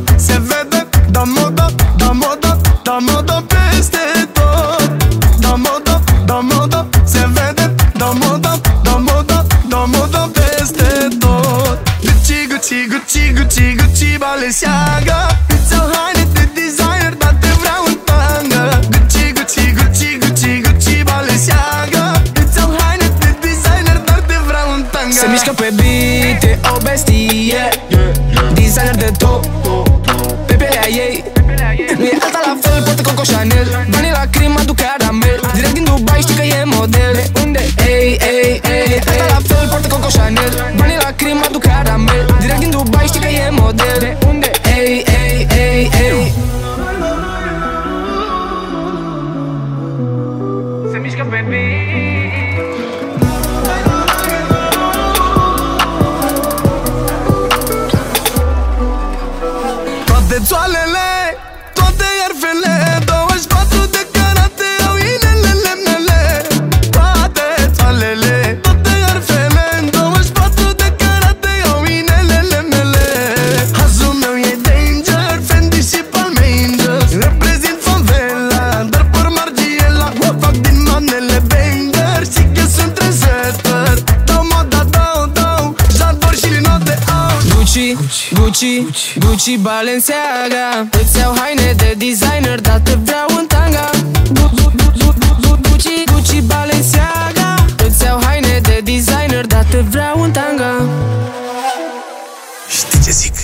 moda Se vede Da moda, da moda Da moda peste tot. Da moda, da moda Se vede Da moda, da moda Da moda peste tot. Gucci, Gucci, Gucci, Gucci, Gucci, Balenciaga Îți iau haine de designer, dar te vreau în tanga Gucci, Gucci, Gucci, Gucci, Gucci, Balenciaga Îți iau haine de designer, dar te vreau în tanga Se mișcă pe beat, e o bestie. Designer de top Chanel Banii la crim aduc caramel. Direct din Dubai știi că e model. De unde? Ei, ei, ei Nu e alta la fel, poate Coco Chanel. Banii la crim aduc caramel. Direct din Dubai știi că e model. De unde? Ei, ei, ei, ei. Se mișcă pe beat Toate țoalele, toate Gucci, Gucci, Balenciaga. Îți iau haine de designer, dar te vreau în tanga. Gu- gu- gu- gu- gu- Gucci, Gucci, Balenciaga. Îți iau haine de designer, dar te vreau în tanga. Știi ce zic?